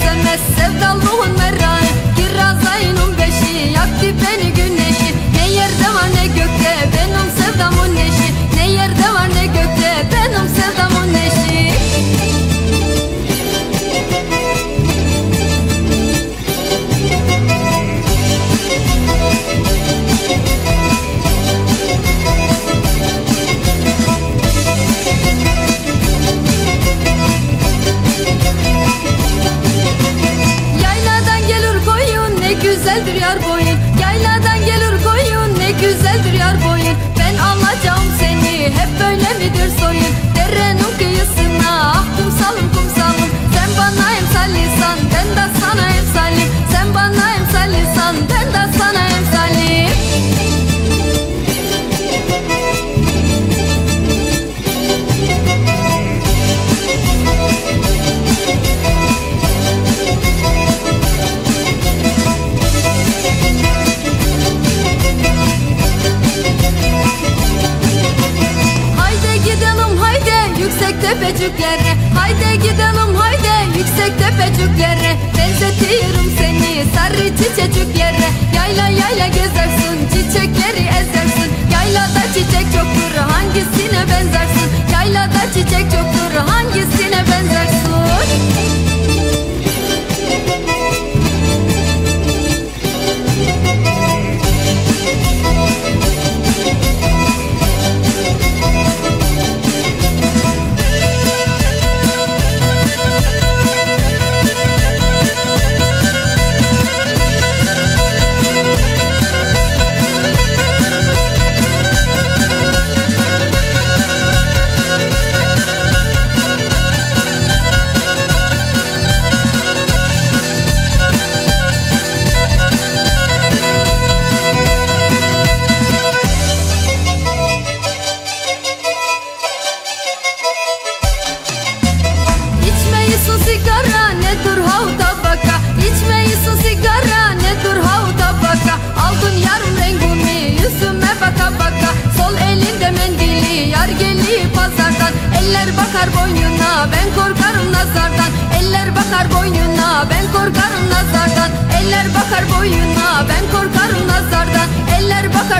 Benzemez sevdalığın merhaba güzeldir yar boyun tepeciklere Haydi gidelim sigara ne dur hav tabaka? İçmeyisin sigara ne dur hav tabaka? Aldın yarım rengimi yüzüme baka baka? Sol elinde mendili yar geliyor pazardan. Eller bakar boynuna ben korkarım nazardan. Eller bakar boynuna ben korkarım nazardan. Eller bakar boynuna ben korkarım nazardan. Eller bakar